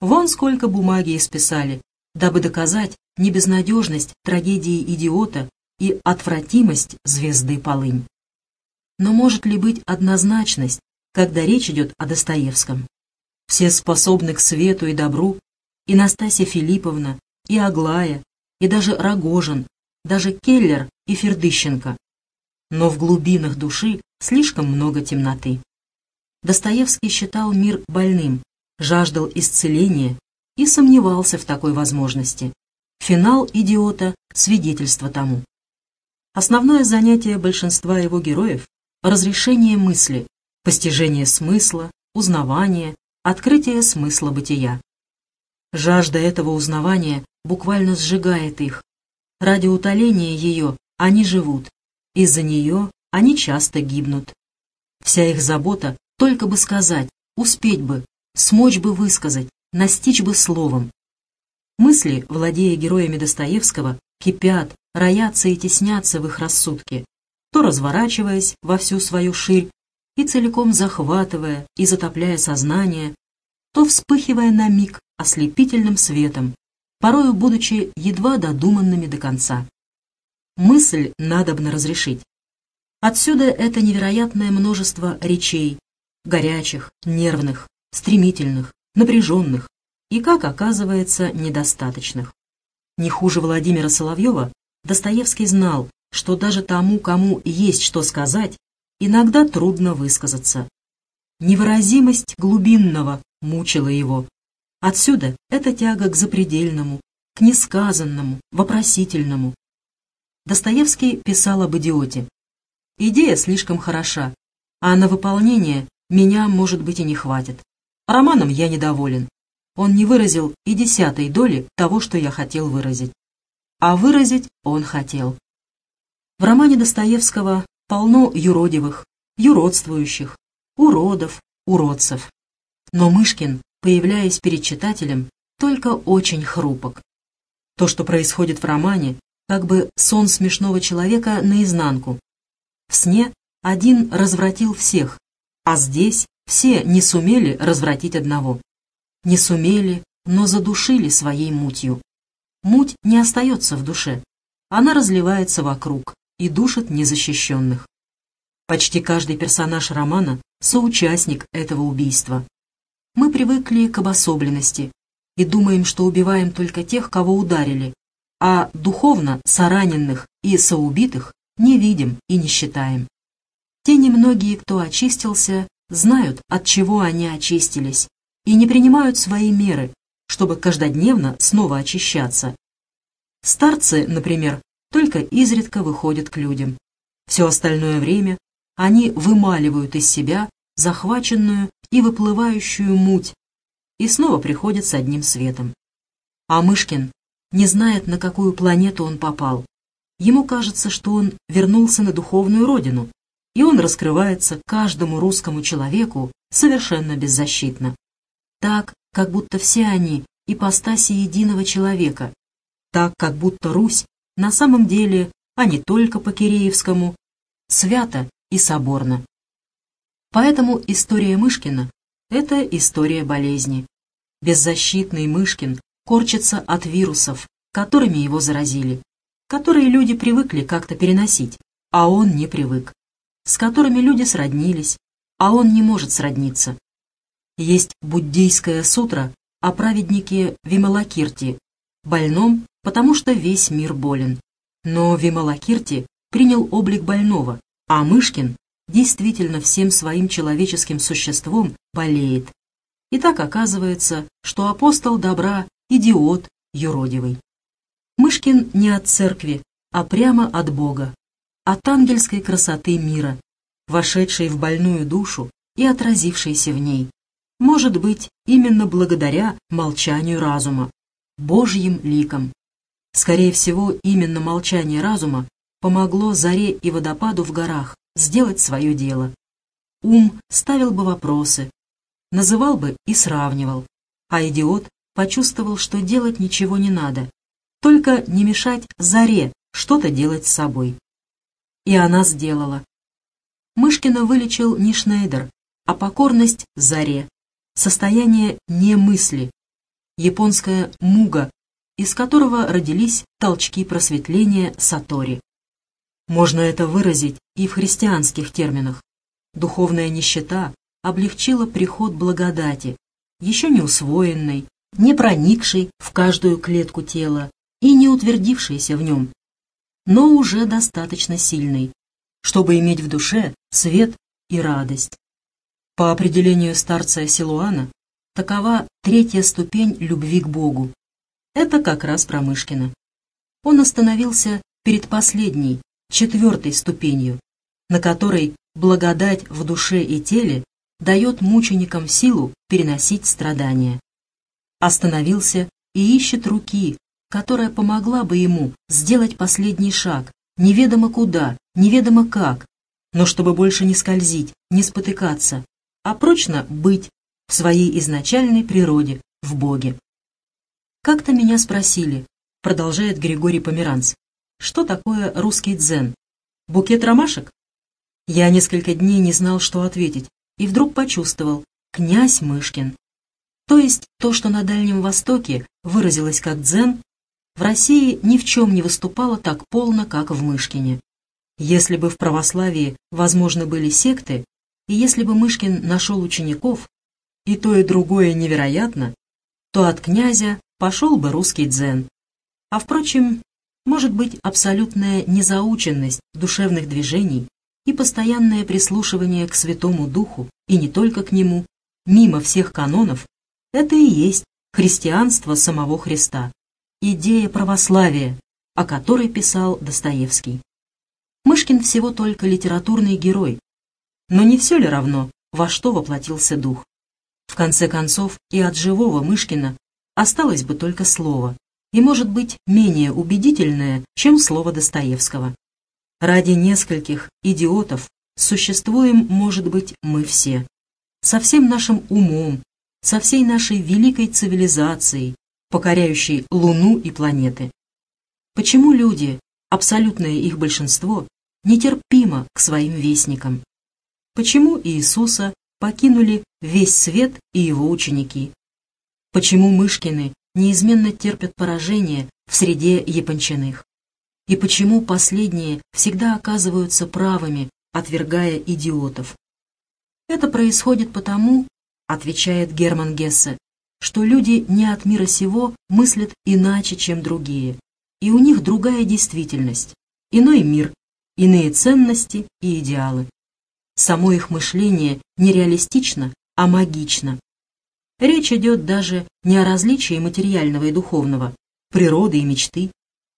[SPEAKER 1] Вон сколько бумаги исписали, дабы доказать небезнадежность трагедии идиота и отвратимость звезды Полынь. Но может ли быть однозначность, когда речь идет о Достоевском. Все способны к свету и добру, и Настасья Филипповна, и Аглая, и даже Рогожин, даже Келлер и Фердыщенко. Но в глубинах души слишком много темноты. Достоевский считал мир больным, жаждал исцеления и сомневался в такой возможности. Финал «Идиота» — свидетельство тому. Основное занятие большинства его героев — разрешение мысли, постижение смысла, узнавание, открытие смысла бытия. Жажда этого узнавания буквально сжигает их. Ради утоления ее они живут, из-за нее они часто гибнут. Вся их забота только бы сказать, успеть бы, смочь бы высказать, настичь бы словом. Мысли, владея героями Достоевского, кипят, роятся и теснятся в их рассудке, то разворачиваясь во всю свою ширь и целиком захватывая и затопляя сознание, то вспыхивая на миг ослепительным светом, порою будучи едва додуманными до конца. Мысль надобно разрешить. Отсюда это невероятное множество речей, горячих, нервных, стремительных, напряженных и, как оказывается, недостаточных. Не хуже Владимира Соловьева, Достоевский знал, что даже тому, кому есть что сказать, иногда трудно высказаться. Невыразимость глубинного мучила его. Отсюда эта тяга к запредельному, к несказанному, вопросительному. Достоевский писал об идиоте. «Идея слишком хороша, а на выполнение меня, может быть, и не хватит. Романом я недоволен. Он не выразил и десятой доли того, что я хотел выразить. А выразить он хотел. В романе Достоевского полно юродивых, юродствующих, уродов, уродцев. Но Мышкин, появляясь перед читателем, только очень хрупок. То, что происходит в романе, как бы сон смешного человека наизнанку. В сне один развратил всех, а здесь все не сумели развратить одного. Не сумели, но задушили своей мутью. Муть не остается в душе. Она разливается вокруг и душит незащищенных. Почти каждый персонаж романа – соучастник этого убийства. Мы привыкли к обособленности и думаем, что убиваем только тех, кого ударили, а духовно сораненных и соубитых не видим и не считаем. Те немногие, кто очистился, знают, от чего они очистились, и не принимают свои меры, чтобы каждодневно снова очищаться. Старцы, например, только изредка выходят к людям. Все остальное время они вымаливают из себя захваченную и выплывающую муть и снова приходят с одним светом. А Мышкин не знает, на какую планету он попал. Ему кажется, что он вернулся на духовную родину, и он раскрывается каждому русскому человеку совершенно беззащитно. Так, как будто все они – ипостаси единого человека, так, как будто Русь на самом деле, а не только по Киреевскому, свято и соборно. Поэтому история Мышкина – это история болезни. Беззащитный Мышкин корчится от вирусов, которыми его заразили, которые люди привыкли как-то переносить, а он не привык, с которыми люди сроднились, а он не может сродниться. Есть буддийская сутра о праведнике Вималакирти, больном, потому что весь мир болен. Но Вималакирти принял облик больного, а Мышкин действительно всем своим человеческим существом болеет. И так оказывается, что апостол добра – идиот юродивый. Мышкин не от церкви, а прямо от Бога, от ангельской красоты мира, вошедшей в больную душу и отразившейся в ней. Может быть, именно благодаря молчанию разума, Божьим ликом. Скорее всего, именно молчание разума помогло заре и водопаду в горах сделать свое дело. Ум ставил бы вопросы, называл бы и сравнивал, а идиот почувствовал, что делать ничего не надо, только не мешать заре что-то делать с собой. И она сделала. Мышкина вылечил не Шнейдер, а покорность заре, состояние немысли, японская муга, из которого родились толчки просветления Сатори. Можно это выразить и в христианских терминах. Духовная нищета облегчила приход благодати, еще не усвоенной, не проникшей в каждую клетку тела и не утвердившейся в нем, но уже достаточно сильной, чтобы иметь в душе свет и радость. По определению старца Силуана, такова третья ступень любви к Богу. Это как раз Промышкина. Он остановился перед последней, четвертой ступенью, на которой благодать в душе и теле дает мученикам силу переносить страдания. Остановился и ищет руки, которая помогла бы ему сделать последний шаг, неведомо куда, неведомо как, но чтобы больше не скользить, не спотыкаться, а прочно быть в своей изначальной природе, в Боге. Как-то меня спросили, продолжает Григорий Померанц, что такое русский дзен? Букет ромашек? Я несколько дней не знал, что ответить, и вдруг почувствовал «князь Мышкин». То есть то, что на Дальнем Востоке выразилось как дзен, в России ни в чем не выступало так полно, как в Мышкине. Если бы в православии возможны были секты, и если бы Мышкин нашел учеников, и то и другое невероятно, то от князя пошел бы русский дзен. А впрочем, может быть абсолютная незаученность душевных движений и постоянное прислушивание к Святому Духу, и не только к Нему, мимо всех канонов, это и есть христианство самого Христа, идея православия, о которой писал Достоевский. Мышкин всего только литературный герой, но не все ли равно, во что воплотился дух? В конце концов, и от живого Мышкина осталось бы только слово, и, может быть, менее убедительное, чем слово Достоевского. Ради нескольких идиотов существуем, может быть, мы все. Со всем нашим умом, со всей нашей великой цивилизацией, покоряющей Луну и планеты. Почему люди, абсолютное их большинство, нетерпимо к своим вестникам? Почему Иисуса покинули весь свет и его ученики? Почему Мышкины неизменно терпят поражение в среде япончаных? и почему последние всегда оказываются правыми, отвергая идиотов. Это происходит потому, отвечает Герман Гессе, что люди не от мира сего мыслят иначе, чем другие, и у них другая действительность, иной мир, иные ценности и идеалы. Само их мышление не реалистично, а магично. Речь идет даже не о различии материального и духовного, природы и мечты,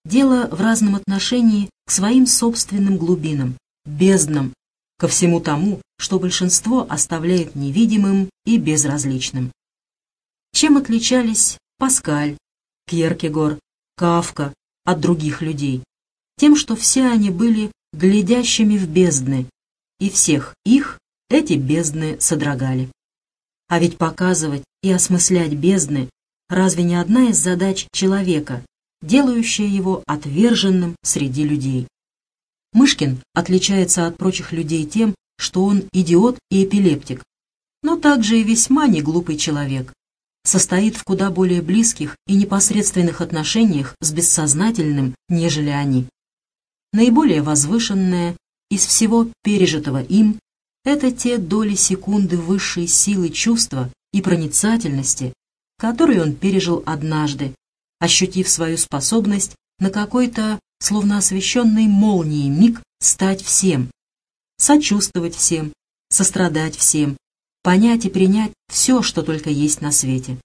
[SPEAKER 1] Дело в разном отношении к своим собственным глубинам, безднам, ко всему тому, что большинство оставляет невидимым и безразличным. Чем отличались Паскаль, Кьеркегор, Кавка от других людей? Тем, что все они были глядящими в бездны, и всех их эти бездны содрогали. А ведь показывать и осмыслять бездны разве не одна из задач человека, делающая его отверженным среди людей. Мышкин отличается от прочих людей тем, что он идиот и эпилептик, но также и весьма неглупый человек. Состоит в куда более близких и непосредственных отношениях с бессознательным, нежели они. Наиболее возвышенное из всего пережитого им – это те доли секунды высшей силы чувства и проницательности, которые он пережил однажды, ощутив свою способность на какой-то, словно освещенной молнией миг, стать всем, сочувствовать всем, сострадать всем, понять и принять все, что только есть на свете.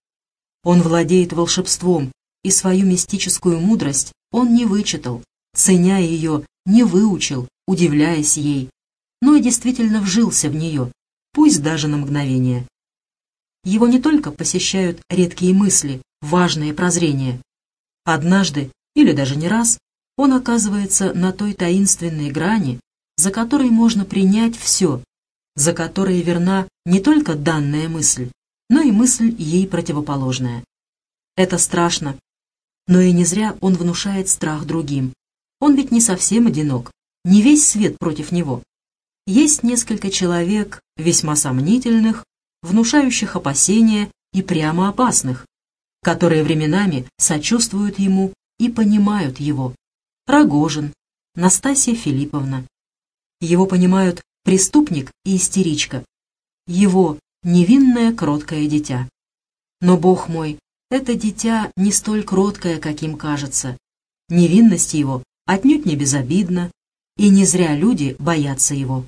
[SPEAKER 1] Он владеет волшебством, и свою мистическую мудрость он не вычитал, ценя ее, не выучил, удивляясь ей, но и действительно вжился в нее, пусть даже на мгновение. Его не только посещают редкие мысли, важные прозрения. Однажды, или даже не раз, он оказывается на той таинственной грани, за которой можно принять все, за которой верна не только данная мысль, но и мысль ей противоположная. Это страшно, но и не зря он внушает страх другим. Он ведь не совсем одинок, не весь свет против него. Есть несколько человек, весьма сомнительных, внушающих опасения и прямо опасных, которые временами сочувствуют ему и понимают его. Рогожин, Настасья Филипповна. Его понимают преступник и истеричка. Его невинное кроткое дитя. Но, Бог мой, это дитя не столь кроткое, каким кажется. Невинность его отнюдь не безобидна, и не зря люди боятся его.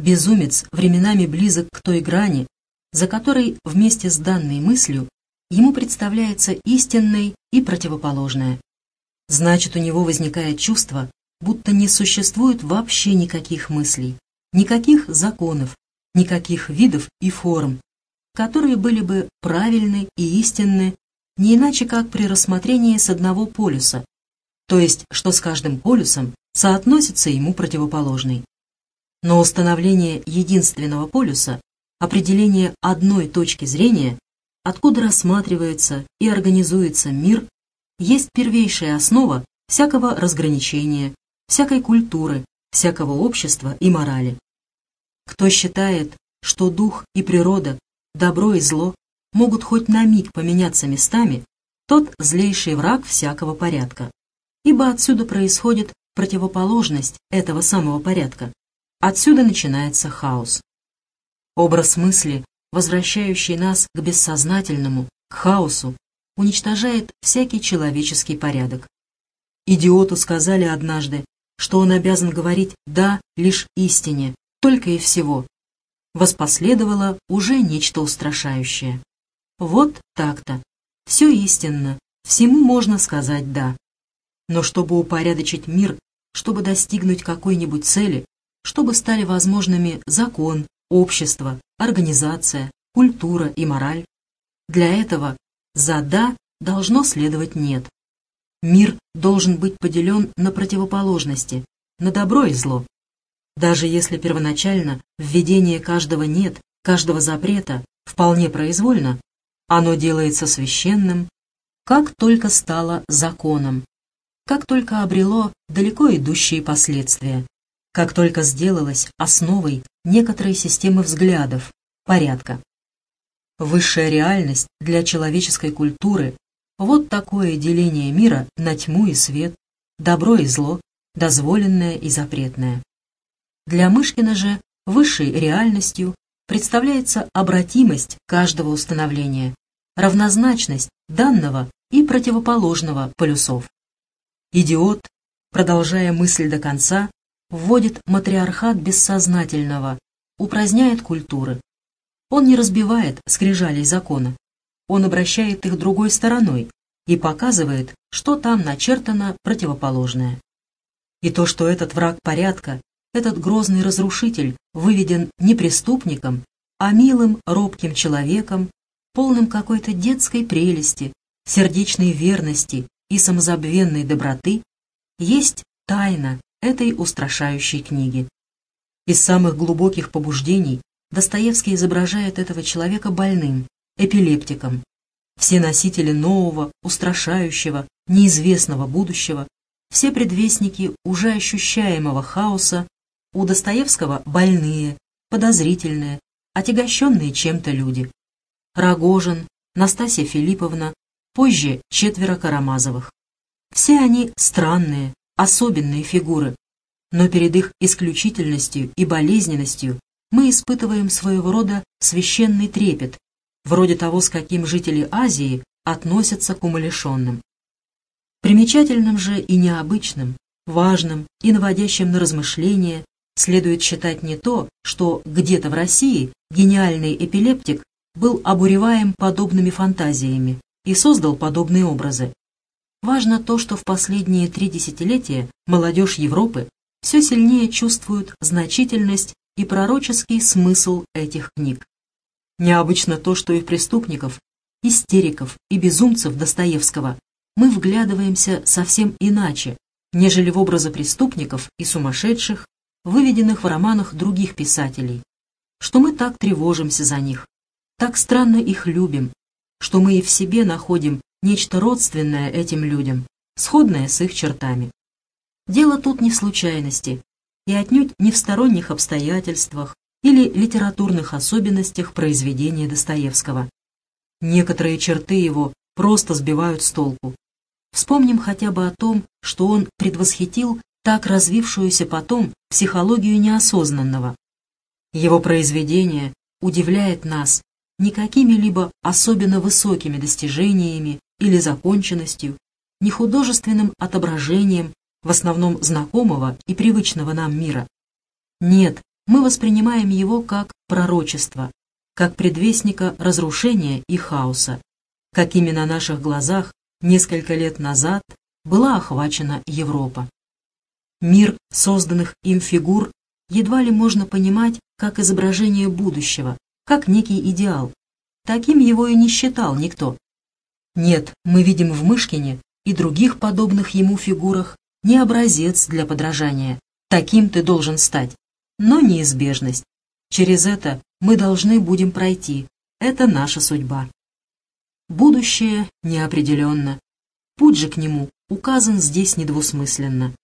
[SPEAKER 1] Безумец временами близок к той грани, за которой вместе с данной мыслью ему представляется истинной и противоположное. Значит, у него возникает чувство, будто не существует вообще никаких мыслей, никаких законов, никаких видов и форм, которые были бы правильны и истинны не иначе как при рассмотрении с одного полюса, то есть что с каждым полюсом соотносится ему противоположный. Но установление единственного полюса, определение одной точки зрения откуда рассматривается и организуется мир, есть первейшая основа всякого разграничения, всякой культуры, всякого общества и морали. Кто считает, что дух и природа, добро и зло могут хоть на миг поменяться местами, тот злейший враг всякого порядка. Ибо отсюда происходит противоположность этого самого порядка. Отсюда начинается хаос. Образ мысли, возвращающий нас к бессознательному, к хаосу, уничтожает всякий человеческий порядок. Идиоту сказали однажды, что он обязан говорить «да» лишь истине, только и всего. Воспоследовало уже нечто устрашающее. Вот так-то. Все истинно, всему можно сказать «да». Но чтобы упорядочить мир, чтобы достигнуть какой-нибудь цели, чтобы стали возможными закон, общество, организация, культура и мораль, для этого за «да» должно следовать «нет». Мир должен быть поделен на противоположности, на добро и зло. Даже если первоначально введение каждого «нет», каждого запрета вполне произвольно, оно делается священным, как только стало законом, как только обрело далеко идущие последствия, как только сделалось основой некоторой системы взглядов, порядка. Высшая реальность для человеческой культуры вот такое деление мира на тьму и свет, добро и зло, дозволенное и запретное. Для Мышкина же высшей реальностью представляется обратимость каждого установления, равнозначность данного и противоположного полюсов. Идиот, продолжая мысль до конца, вводит матриархат бессознательного, упраздняет культуры. Он не разбивает скрижалей закона, он обращает их другой стороной и показывает, что там начертано противоположное. И то, что этот враг порядка, этот грозный разрушитель выведен не преступником, а милым, робким человеком, полным какой-то детской прелести, сердечной верности и самозабвенной доброты, есть тайна этой устрашающей книги. Из самых глубоких побуждений Достоевский изображает этого человека больным, эпилептиком. Все носители нового, устрашающего, неизвестного будущего, все предвестники уже ощущаемого хаоса у Достоевского больные, подозрительные, отягощенные чем-то люди. Рогожин, Настасья Филипповна, позже четверо Карамазовых. Все они странные, особенные фигуры, но перед их исключительностью и болезненностью мы испытываем своего рода священный трепет, вроде того, с каким жители Азии относятся к умалишенным. Примечательным же и необычным, важным и наводящим на размышления следует считать не то, что где-то в России гениальный эпилептик был обуреваем подобными фантазиями и создал подобные образы. Важно то, что в последние три десятилетия молодежь Европы все сильнее чувствует значительность и пророческий смысл этих книг. Необычно то, что и в преступников, истериков и безумцев Достоевского мы вглядываемся совсем иначе, нежели в образы преступников и сумасшедших, выведенных в романах других писателей, что мы так тревожимся за них, так странно их любим, что мы и в себе находим нечто родственное этим людям, сходное с их чертами. Дело тут не в случайности и отнюдь не в сторонних обстоятельствах, или литературных особенностях произведения Достоевского. Некоторые черты его просто сбивают с толку. Вспомним хотя бы о том, что он предвосхитил так развившуюся потом психологию неосознанного. Его произведение удивляет нас не какими-либо особенно высокими достижениями или законченностью, не художественным отображением в основном знакомого и привычного нам мира. Нет, мы воспринимаем его как пророчество, как предвестника разрушения и хаоса, какими на наших глазах несколько лет назад была охвачена Европа. Мир созданных им фигур едва ли можно понимать как изображение будущего, как некий идеал. Таким его и не считал никто. Нет, мы видим в Мышкине и других подобных ему фигурах не образец для подражания. Таким ты должен стать но неизбежность. Через это мы должны будем пройти. Это наша судьба. Будущее неопределенно. Путь же к нему указан здесь недвусмысленно.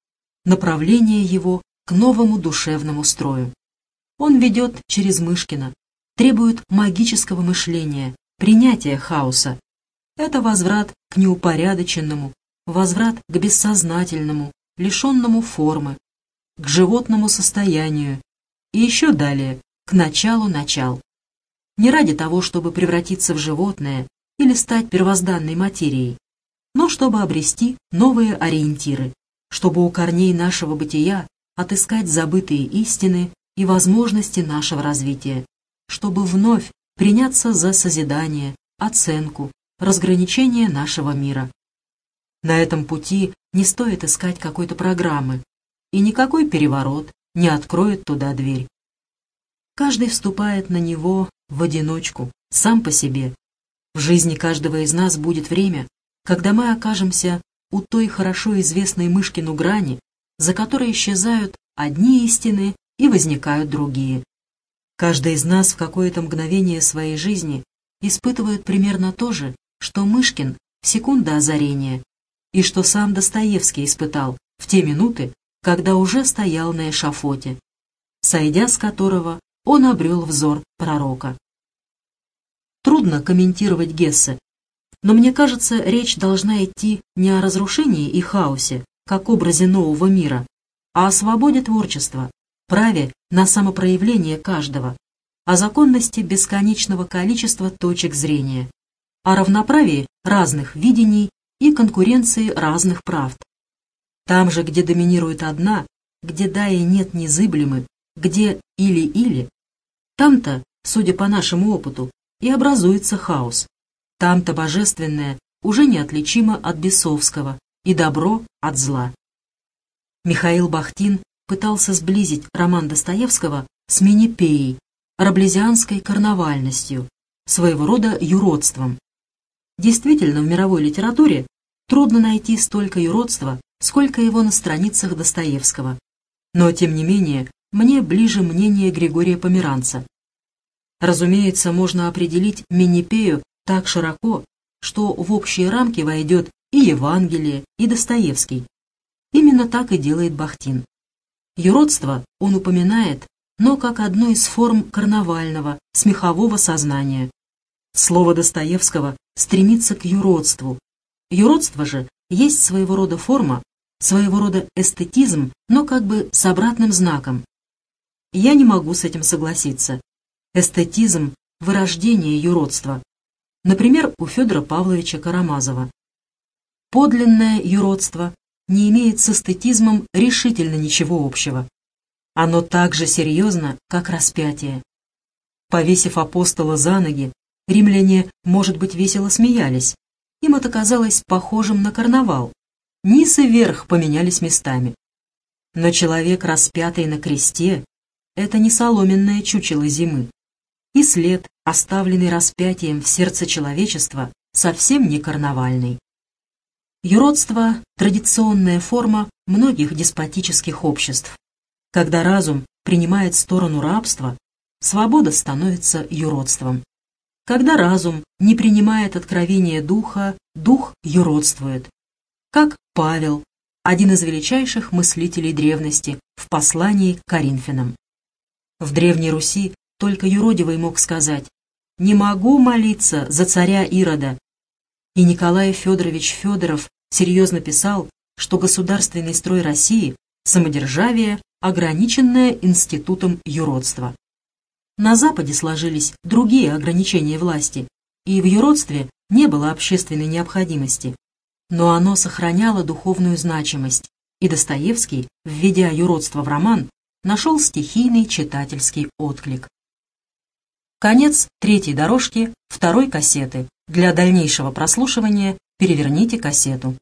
[SPEAKER 1] Направление его к новому душевному строю. Он ведет через Мышкина, требует магического мышления, принятия хаоса. Это возврат к неупорядоченному, возврат к бессознательному, лишенному формы, к животному состоянию и еще далее, к началу начал. Не ради того, чтобы превратиться в животное или стать первозданной материей, но чтобы обрести новые ориентиры, чтобы у корней нашего бытия отыскать забытые истины и возможности нашего развития, чтобы вновь приняться за созидание, оценку, разграничение нашего мира. На этом пути не стоит искать какой-то программы, и никакой переворот не откроет туда дверь. Каждый вступает на него в одиночку, сам по себе. В жизни каждого из нас будет время, когда мы окажемся у той хорошо известной Мышкину грани, за которой исчезают одни истины и возникают другие. Каждый из нас в какое-то мгновение своей жизни испытывает примерно то же, что Мышкин в секунду озарения, и что сам Достоевский испытал в те минуты, когда уже стоял на эшафоте, сойдя с которого он обрел взор пророка. Трудно комментировать Гессе, но мне кажется, речь должна идти не о разрушении и хаосе, как образе нового мира, а о свободе творчества, праве на самопроявление каждого, о законности бесконечного количества точек зрения, о равноправии разных видений и конкуренции разных правд. Там же, где доминирует одна, где да и нет незыблемы, где или-или, там-то, судя по нашему опыту, и образуется хаос. Там-то божественное уже неотличимо от бесовского и добро от зла. Михаил Бахтин пытался сблизить роман Достоевского с Минипеей, раблезианской карнавальностью, своего рода юродством. Действительно, в мировой литературе трудно найти столько юродства, сколько его на страницах Достоевского. Но, тем не менее, мне ближе мнение Григория Померанца. Разумеется, можно определить Минипею так широко, что в общие рамки войдет и Евангелие, и Достоевский. Именно так и делает Бахтин. Юродство он упоминает, но как одну из форм карнавального, смехового сознания. Слово Достоевского стремится к юродству. Юродство же есть своего рода форма, своего рода эстетизм, но как бы с обратным знаком. Я не могу с этим согласиться. Эстетизм – вырождение юродства. Например, у Федора Павловича Карамазова. Подлинное юродство не имеет с эстетизмом решительно ничего общего. Оно так же серьезно, как распятие. Повесив апостола за ноги, римляне, может быть, весело смеялись. Им это казалось похожим на карнавал. Низ и верх поменялись местами. Но человек, распятый на кресте, это не соломенное чучело зимы. И след, оставленный распятием в сердце человечества, совсем не карнавальный. Юродство – традиционная форма многих деспотических обществ. Когда разум принимает сторону рабства, свобода становится юродством. Когда разум не принимает откровения духа, дух юродствует. Как Павел, один из величайших мыслителей древности, в послании к Коринфянам. В Древней Руси только юродивый мог сказать «Не могу молиться за царя Ирода». И Николай Федорович Федоров серьезно писал, что государственный строй России – самодержавие, ограниченное институтом юродства. На Западе сложились другие ограничения власти, и в юродстве не было общественной необходимости. Но оно сохраняло духовную значимость, и Достоевский, введя юродство в роман, нашел стихийный читательский отклик. Конец третьей дорожки второй кассеты. Для дальнейшего прослушивания переверните кассету.